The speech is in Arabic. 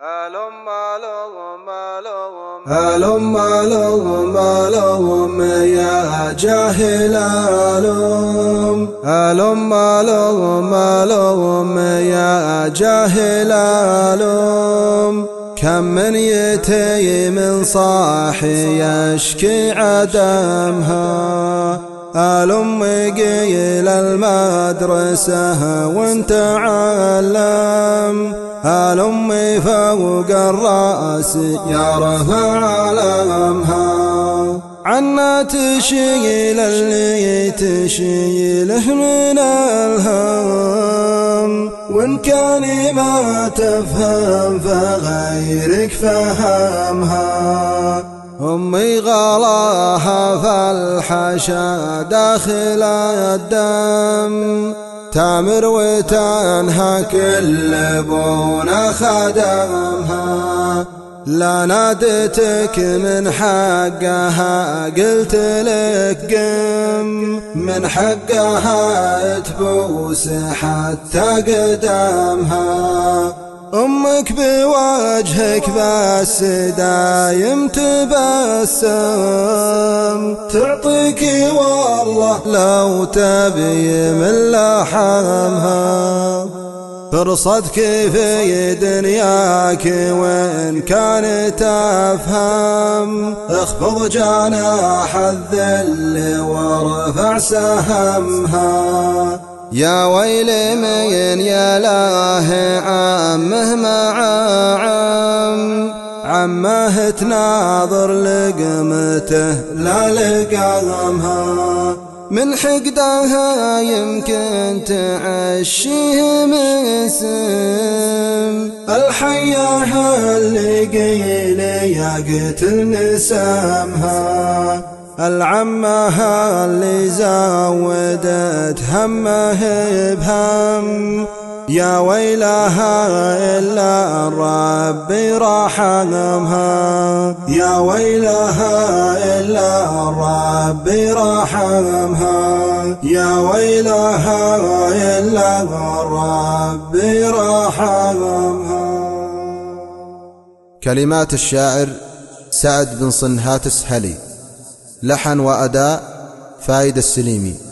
هلم لهم لهم يا جاهل علوم هلم لهم لهم يا جاهل علوم كم من يتيم صاحي يشكي عدمها ألم قيل المدرسة وانتعلم هلمي فوق الرأس يا رفع الامها عنا تشيل اللي تشيله من الهم. وإن كان ما تفهم فغيرك فهمها. أمي غلاها فالحشا داخل الدم. تامر وتنهى كل بونا خدمها لا نادتك من حقها قلت لك قم من حقها تبوس حتى قدامها أمك بوجهك بس دايم تبسم. تعطيك والله لو تبي من لحمها فرصتك في دنياك وإن كانت أفهم اخفض جناح الذل وارفع سهمها يا ويل من يا لاه عام مهما عام عمه تناظر لقمته لا لقلمها من حقدها يمكن تعشيه مسم الحياها اللي قيل يا قتل نسامها العمها اللي زودت همه بهم يا ويلها إلا ربي رحمها يا ويلها إلا ربي رحمها يا ويلها إلا ربي رحمها كلمات الشاعر سعد بن صنهات السحلي لحن وأداء فائد السليمي